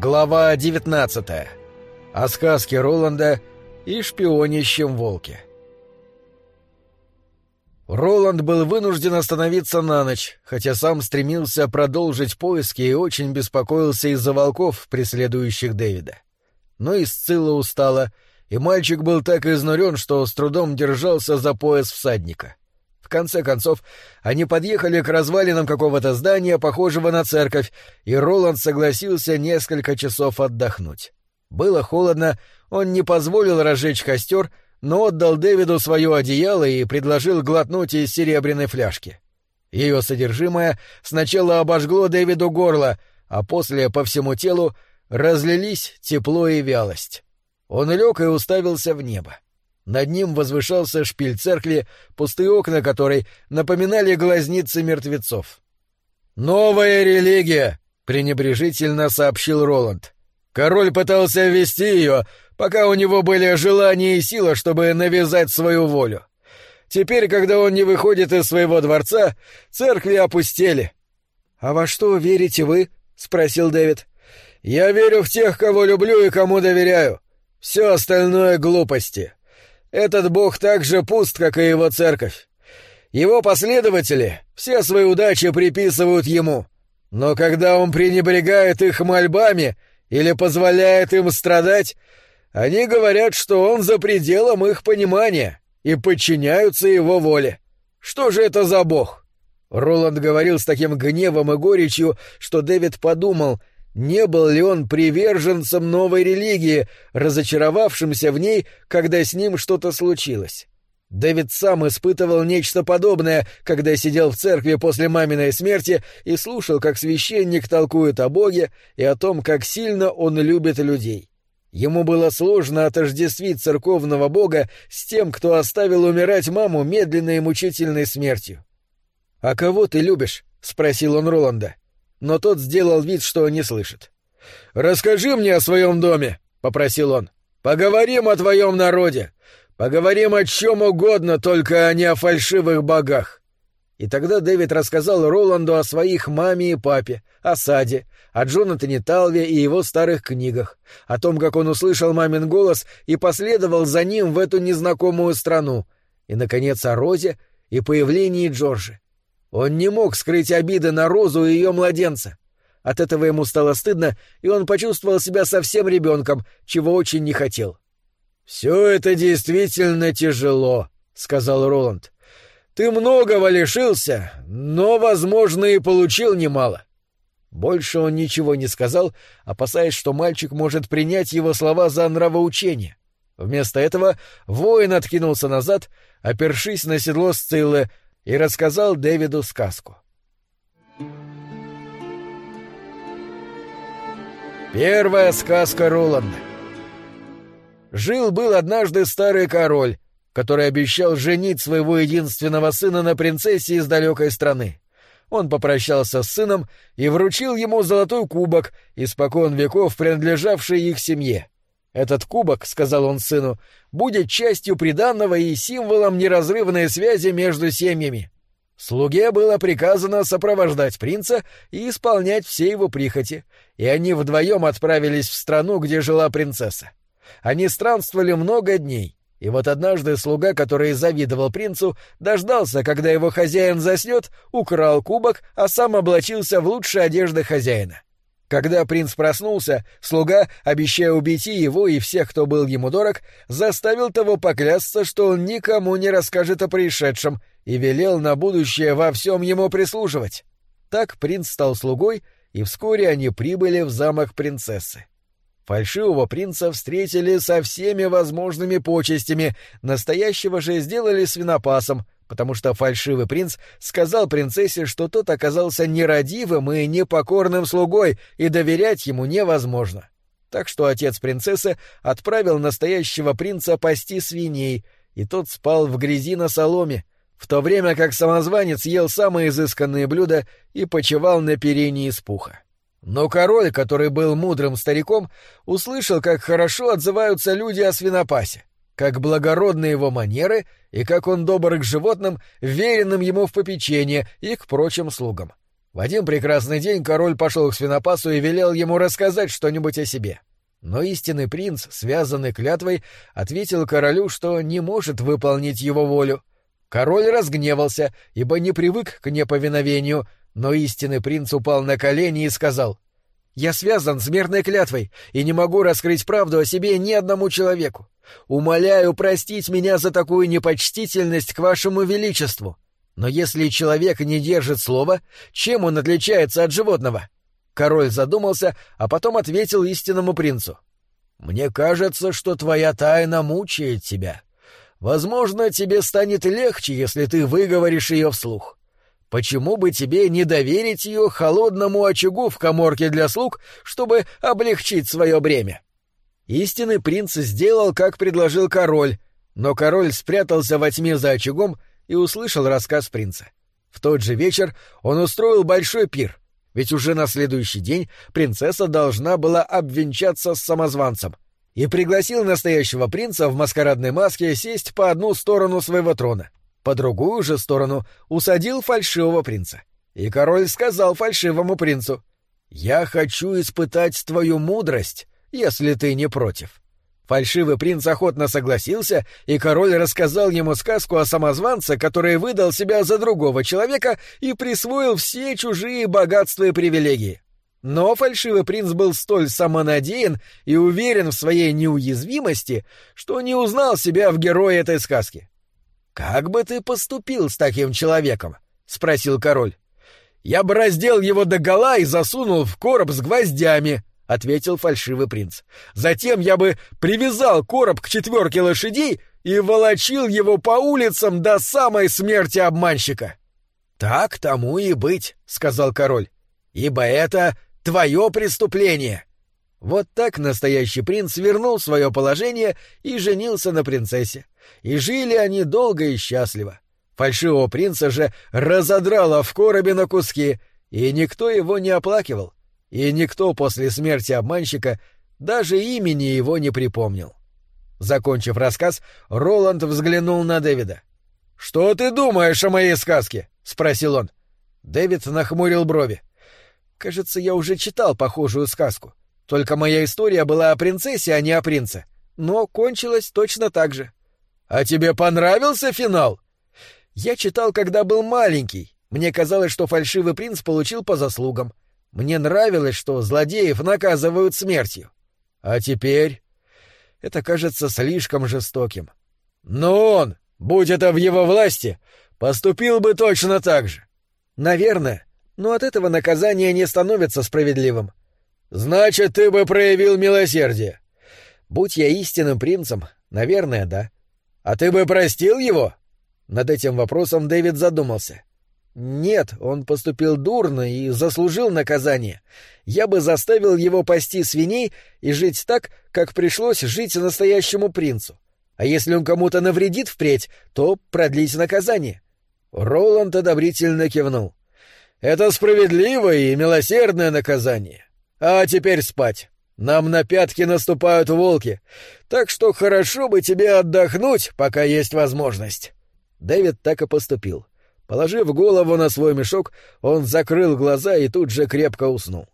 Глава 19. О сказке Роланда и шпионящем волке. Роланд был вынужден остановиться на ночь, хотя сам стремился продолжить поиски и очень беспокоился из-за волков, преследующих Дэвида. Но и Сцилла устала, и мальчик был так изнурен, что с трудом держался за пояс всадника конце концов, они подъехали к развалинам какого-то здания, похожего на церковь, и Роланд согласился несколько часов отдохнуть. Было холодно, он не позволил разжечь костер, но отдал Дэвиду свое одеяло и предложил глотнуть из серебряной фляжки. Ее содержимое сначала обожгло Дэвиду горло, а после по всему телу разлились тепло и вялость. Он лег и уставился в небо. Над ним возвышался шпиль церкви, пустые окна которой напоминали глазницы мертвецов. «Новая религия!» — пренебрежительно сообщил Роланд. «Король пытался ввести ее, пока у него были желания и сила, чтобы навязать свою волю. Теперь, когда он не выходит из своего дворца, церкви опустели». «А во что верите вы?» — спросил Дэвид. «Я верю в тех, кого люблю и кому доверяю. Все остальное — глупости. Этот бог так же пуст, как и его церковь. Его последователи все свои удачи приписывают ему. Но когда он пренебрегает их мольбами или позволяет им страдать, они говорят, что он за пределом их понимания и подчиняются его воле. Что же это за бог? Роланд говорил с таким гневом и горечью, что Дэвид подумал, не был ли он приверженцем новой религии, разочаровавшимся в ней, когда с ним что-то случилось? Дэвид сам испытывал нечто подобное, когда сидел в церкви после маминой смерти и слушал, как священник толкует о Боге и о том, как сильно он любит людей. Ему было сложно отождествить церковного Бога с тем, кто оставил умирать маму медленной и мучительной смертью. «А кого ты любишь?» — спросил он Роланда но тот сделал вид, что не слышит. «Расскажи мне о своем доме», — попросил он. «Поговорим о твоем народе. Поговорим о чем угодно, только не о фальшивых богах». И тогда Дэвид рассказал Роланду о своих маме и папе, о саде, о Джонатане Талве и его старых книгах, о том, как он услышал мамин голос и последовал за ним в эту незнакомую страну, и, наконец, о Розе и появлении Джорджи. Он не мог скрыть обиды на Розу и ее младенца. От этого ему стало стыдно, и он почувствовал себя совсем ребенком, чего очень не хотел. «Все это действительно тяжело», — сказал Роланд. «Ты многого лишился, но, возможно, и получил немало». Больше он ничего не сказал, опасаясь, что мальчик может принять его слова за нравоучение. Вместо этого воин откинулся назад, опершись на седло Сциллы, и рассказал Дэвиду сказку. Первая сказка Роланда. Жил-был однажды старый король, который обещал женить своего единственного сына на принцессе из далекой страны. Он попрощался с сыном и вручил ему золотой кубок, испокон веков принадлежавший их семье. «Этот кубок, — сказал он сыну, — будет частью приданного и символом неразрывной связи между семьями». Слуге было приказано сопровождать принца и исполнять все его прихоти, и они вдвоем отправились в страну, где жила принцесса. Они странствовали много дней, и вот однажды слуга, который завидовал принцу, дождался, когда его хозяин заснет, украл кубок, а сам облачился в лучшие одежды хозяина. Когда принц проснулся, слуга, обещая убить его и всех, кто был ему дорог, заставил того поклясться, что он никому не расскажет о происшедшем, и велел на будущее во всем ему прислуживать. Так принц стал слугой, и вскоре они прибыли в замок принцессы. Фальшивого принца встретили со всеми возможными почестями, настоящего же сделали свинопасом — потому что фальшивый принц сказал принцессе, что тот оказался нерадивым и непокорным слугой, и доверять ему невозможно. Так что отец принцессы отправил настоящего принца пасти свиней, и тот спал в грязи на соломе, в то время как самозванец ел самые изысканные блюда и почевал на перине из пуха. Но король, который был мудрым стариком, услышал, как хорошо отзываются люди о свинопасе как благородны его манеры и как он добр к животным, веренным ему в попечение и к прочим слугам. В один прекрасный день король пошел к свинопасу и велел ему рассказать что-нибудь о себе. Но истинный принц, связанный клятвой, ответил королю, что не может выполнить его волю. Король разгневался, ибо не привык к неповиновению, но истинный принц упал на колени и сказал — я связан с мирной клятвой и не могу раскрыть правду о себе ни одному человеку. Умоляю простить меня за такую непочтительность к вашему величеству. Но если человек не держит слова, чем он отличается от животного? Король задумался, а потом ответил истинному принцу. Мне кажется, что твоя тайна мучает тебя. Возможно, тебе станет легче, если ты выговоришь ее вслух. Почему бы тебе не доверить ее холодному очагу в коморке для слуг, чтобы облегчить свое бремя? Истинный принц сделал, как предложил король, но король спрятался во тьме за очагом и услышал рассказ принца. В тот же вечер он устроил большой пир, ведь уже на следующий день принцесса должна была обвенчаться с самозванцем, и пригласил настоящего принца в маскарадной маске сесть по одну сторону своего трона — по другую же сторону усадил фальшивого принца. И король сказал фальшивому принцу, «Я хочу испытать твою мудрость, если ты не против». Фальшивый принц охотно согласился, и король рассказал ему сказку о самозванце, который выдал себя за другого человека и присвоил все чужие богатства и привилегии. Но фальшивый принц был столь самонадеян и уверен в своей неуязвимости, что не узнал себя в герое этой сказки. «Как бы ты поступил с таким человеком?» — спросил король. «Я бы раздел его догола и засунул в короб с гвоздями», — ответил фальшивый принц. «Затем я бы привязал короб к четверке лошадей и волочил его по улицам до самой смерти обманщика». «Так тому и быть», — сказал король, — «ибо это твое преступление». Вот так настоящий принц вернул свое положение и женился на принцессе. И жили они долго и счастливо. Фальшивого принца же разодрало в коробе на куски, и никто его не оплакивал. И никто после смерти обманщика даже имени его не припомнил. Закончив рассказ, Роланд взглянул на Дэвида. «Что ты думаешь о моей сказке?» — спросил он. Дэвид нахмурил брови. «Кажется, я уже читал похожую сказку. Только моя история была о принцессе, а не о принце. Но кончилась точно так же. А тебе понравился финал? Я читал, когда был маленький. Мне казалось, что фальшивый принц получил по заслугам. Мне нравилось, что злодеев наказывают смертью. А теперь... Это кажется слишком жестоким. Но он, будь это в его власти, поступил бы точно так же. Наверное, но от этого наказание не становится справедливым. Значит, ты бы проявил милосердие. Будь я истинным принцем, наверное, да. А ты бы простил его? Над этим вопросом Дэвид задумался. Нет, он поступил дурно и заслужил наказание. Я бы заставил его пасти свиней и жить так, как пришлось жить настоящему принцу. А если он кому-то навредит впредь, то продлить наказание. Роланд одобрительно кивнул. Это справедливое и милосердное наказание. А теперь спать. Нам на пятки наступают волки, так что хорошо бы тебе отдохнуть, пока есть возможность». Дэвид так и поступил. Положив голову на свой мешок, он закрыл глаза и тут же крепко уснул.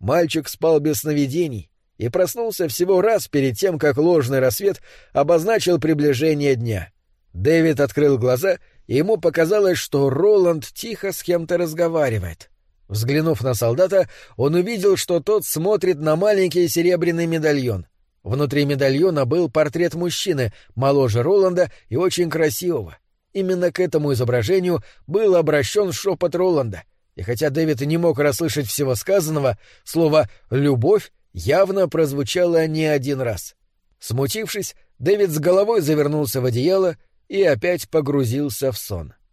Мальчик спал без сновидений и проснулся всего раз перед тем, как ложный рассвет обозначил приближение дня. Дэвид открыл глаза, и ему показалось, что Роланд тихо с кем-то разговаривает. Взглянув на солдата, он увидел, что тот смотрит на маленький серебряный медальон. Внутри медальона был портрет мужчины, моложе Роланда и очень красивого. Именно к этому изображению был обращен шепот Роланда, и хотя Дэвид не мог расслышать всего сказанного, слово «любовь» явно прозвучало не один раз. Смутившись, Дэвид с головой завернулся в одеяло и опять погрузился в сон. —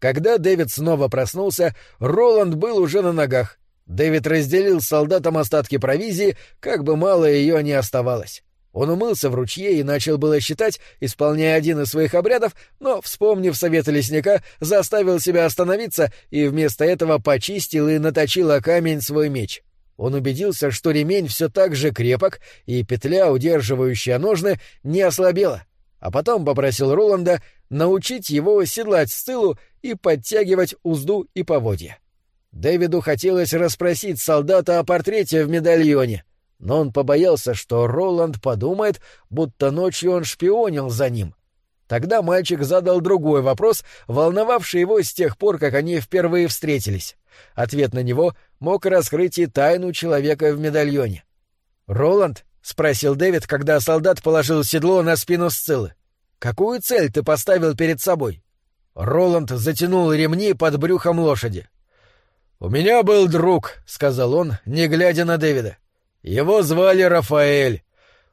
когда Дэвид снова проснулся, Роланд был уже на ногах. Дэвид разделил с солдатам остатки провизии, как бы мало ее ни оставалось. Он умылся в ручье и начал было считать, исполняя один из своих обрядов, но, вспомнив совета лесника, заставил себя остановиться и вместо этого почистил и наточил о камень свой меч. Он убедился, что ремень все так же крепок, и петля, удерживающая ножны, не ослабела а потом попросил Роланда научить его седлать с тылу и подтягивать узду и поводья. Дэвиду хотелось расспросить солдата о портрете в медальоне, но он побоялся, что Роланд подумает, будто ночью он шпионил за ним. Тогда мальчик задал другой вопрос, волновавший его с тех пор, как они впервые встретились. Ответ на него мог раскрыть и тайну человека в медальоне. «Роланд?» — спросил Дэвид, когда солдат положил седло на спину Сциллы. «Какую цель ты поставил перед собой?» Роланд затянул ремни под брюхом лошади. «У меня был друг», — сказал он, не глядя на Дэвида. «Его звали Рафаэль.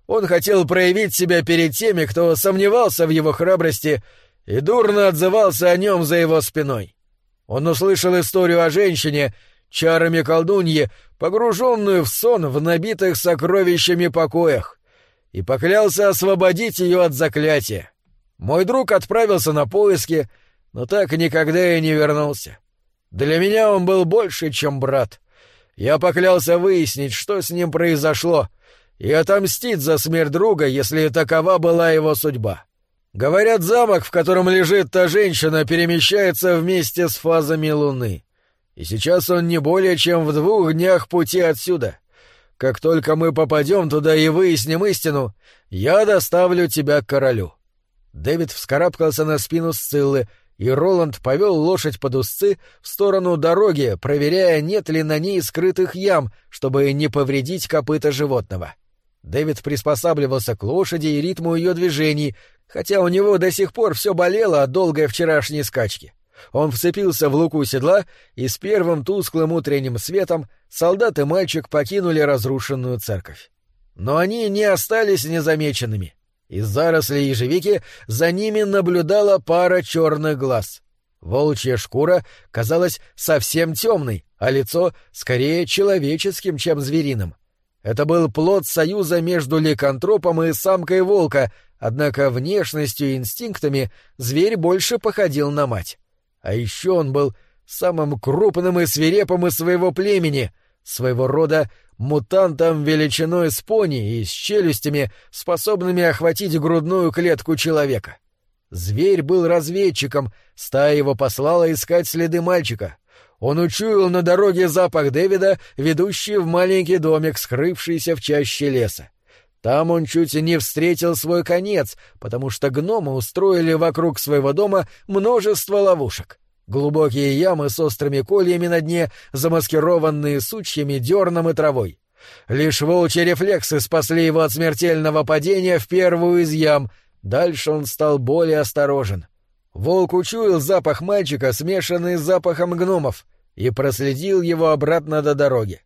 Он хотел проявить себя перед теми, кто сомневался в его храбрости и дурно отзывался о нем за его спиной. Он услышал историю о женщине, чарами колдуньи, погруженную в сон в набитых сокровищами покоях, и поклялся освободить ее от заклятия. Мой друг отправился на поиски, но так никогда и не вернулся. Для меня он был больше, чем брат. Я поклялся выяснить, что с ним произошло, и отомстить за смерть друга, если такова была его судьба. Говорят, замок, в котором лежит та женщина, перемещается вместе с фазами Луны. И сейчас он не более чем в двух днях пути отсюда. Как только мы попадем туда и выясним истину, я доставлю тебя к королю». Дэвид вскарабкался на спину Сциллы, и Роланд повел лошадь под узцы в сторону дороги, проверяя, нет ли на ней скрытых ям, чтобы не повредить копыта животного. Дэвид приспосабливался к лошади и ритму ее движений, хотя у него до сих пор все болело от долгой вчерашней скачки. Он вцепился в луку седла, и с первым тусклым утренним светом солдат и мальчик покинули разрушенную церковь. Но они не остались незамеченными. Из зарослей ежевики за ними наблюдала пара черных глаз. Волчья шкура казалась совсем темной, а лицо скорее человеческим, чем звериным. Это был плод союза между ликантропом и самкой волка, однако внешностью и инстинктами зверь больше походил на мать. А еще он был самым крупным и свирепым из своего племени, своего рода мутантом величиной с пони и с челюстями, способными охватить грудную клетку человека. Зверь был разведчиком, стая его послала искать следы мальчика. Он учуял на дороге запах Дэвида, ведущий в маленький домик, скрывшийся в чаще леса. Там он чуть не встретил свой конец, потому что гномы устроили вокруг своего дома множество ловушек. Глубокие ямы с острыми кольями на дне, замаскированные сучьями, дерном и травой. Лишь волчьи рефлексы спасли его от смертельного падения в первую из ям. Дальше он стал более осторожен. Волк учуял запах мальчика, смешанный с запахом гномов, и проследил его обратно до дороги.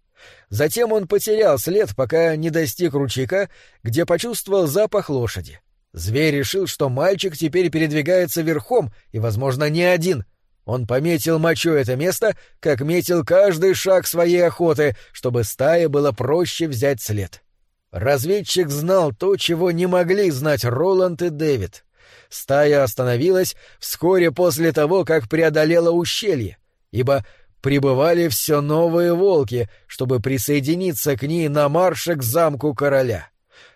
Затем он потерял след, пока не достиг ручейка, где почувствовал запах лошади. Зверь решил, что мальчик теперь передвигается верхом, и, возможно, не один. Он пометил мочой это место, как метил каждый шаг своей охоты, чтобы стае было проще взять след. Разведчик знал то, чего не могли знать Роланд и Дэвид. Стая остановилась вскоре после того, как преодолела ущелье, ибо прибывали все новые волки, чтобы присоединиться к ней на марше к замку короля.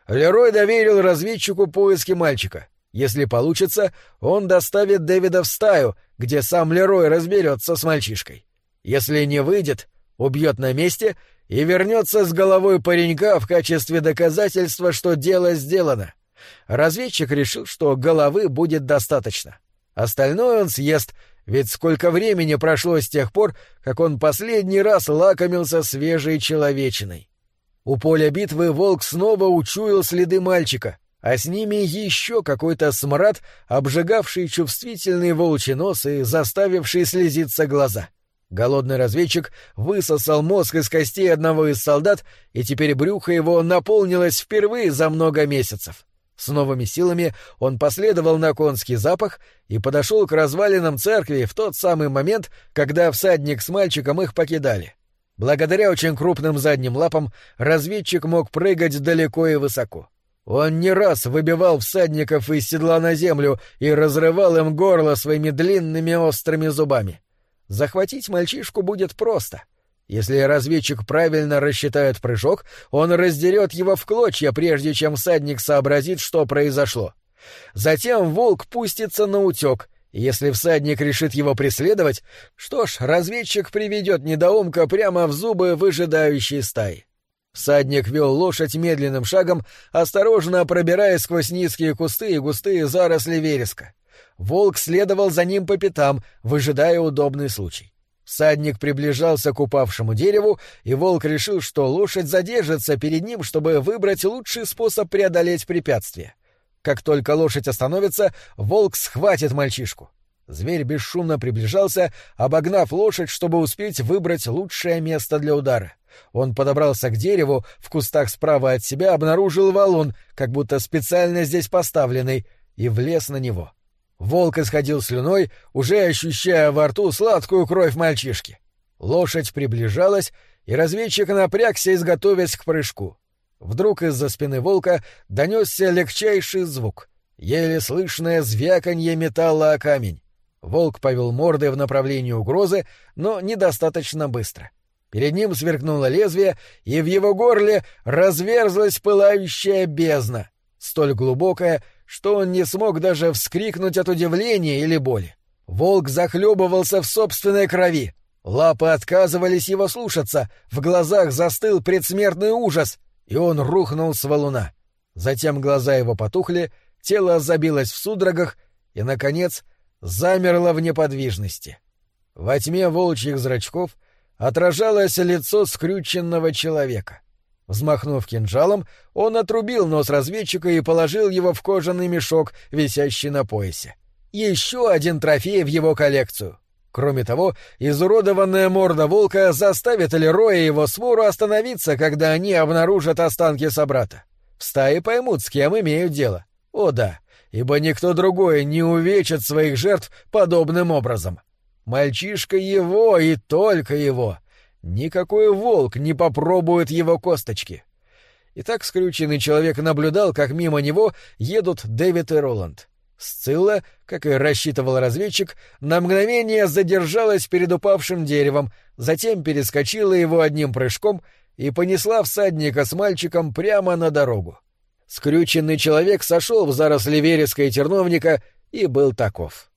Лерой доверил разведчику поиски мальчика. Если получится, он доставит Дэвида в стаю, где сам Лерой разберется с мальчишкой. Если не выйдет, убьет на месте и вернется с головой паренька в качестве доказательства, что дело сделано. Разведчик решил, что головы будет достаточно. Остальное он съест, ведь сколько времени прошло с тех пор, как он последний раз лакомился свежей человечиной. У поля битвы волк снова учуял следы мальчика, а с ними еще какой-то смрад, обжигавший чувствительный волчий нос и заставивший слезиться глаза. Голодный разведчик высосал мозг из костей одного из солдат, и теперь брюхо его наполнилось впервые за много месяцев. С новыми силами он последовал на конский запах и подошел к развалинам церкви в тот самый момент, когда всадник с мальчиком их покидали. Благодаря очень крупным задним лапам разведчик мог прыгать далеко и высоко. Он не раз выбивал всадников из седла на землю и разрывал им горло своими длинными острыми зубами. Захватить мальчишку будет просто — если разведчик правильно рассчитает прыжок, он раздерет его в клочья, прежде чем всадник сообразит, что произошло. Затем волк пустится на утек, Если всадник решит его преследовать, что ж, разведчик приведет недоумка прямо в зубы выжидающей стаи. Всадник вел лошадь медленным шагом, осторожно пробираясь сквозь низкие кусты и густые заросли вереска. Волк следовал за ним по пятам, выжидая удобный случай. Всадник приближался к упавшему дереву, и волк решил, что лошадь задержится перед ним, чтобы выбрать лучший способ преодолеть препятствие. Как только лошадь остановится, волк схватит мальчишку. Зверь бесшумно приближался, обогнав лошадь, чтобы успеть выбрать лучшее место для удара. Он подобрался к дереву, в кустах справа от себя обнаружил валун, как будто специально здесь поставленный, и влез на него. Волк исходил слюной, уже ощущая во рту сладкую кровь мальчишки. Лошадь приближалась, и разведчик напрягся, изготовясь к прыжку. Вдруг из-за спины волка донесся легчайший звук, еле слышное звяканье металла о камень. Волк повел мордой в направлении угрозы, но недостаточно быстро. Перед ним сверкнуло лезвие, и в его горле разверзлась пылающая бездна, столь глубокая, что он не смог даже вскрикнуть от удивления или боли. Волк захлебывался в собственной крови. Лапы отказывались его слушаться, в глазах застыл предсмертный ужас, и он рухнул с валуна. Затем глаза его потухли, тело забилось в судорогах и, наконец, замерло в неподвижности. Во тьме волчьих зрачков отражалось лицо скрюченного человека. Взмахнув кинжалом, он отрубил нос разведчика и положил его в кожаный мешок, висящий на поясе. Еще один трофей в его коллекцию. Кроме того, изуродованная морда волка заставит Лероя и его свору остановиться, когда они обнаружат останки собрата. В стае поймут, с кем имеют дело. О да, ибо никто другой не увечит своих жертв подобным образом. Мальчишка его и только его — Никакой волк не попробует его косточки. Итак, скрюченный человек наблюдал, как мимо него едут Дэвид и Роланд. Сцилла, как и рассчитывал разведчик, на мгновение задержалась перед упавшим деревом, затем перескочила его одним прыжком и понесла всадника с мальчиком прямо на дорогу. Скрюченный человек сошел в заросли вереска и терновника и был таков.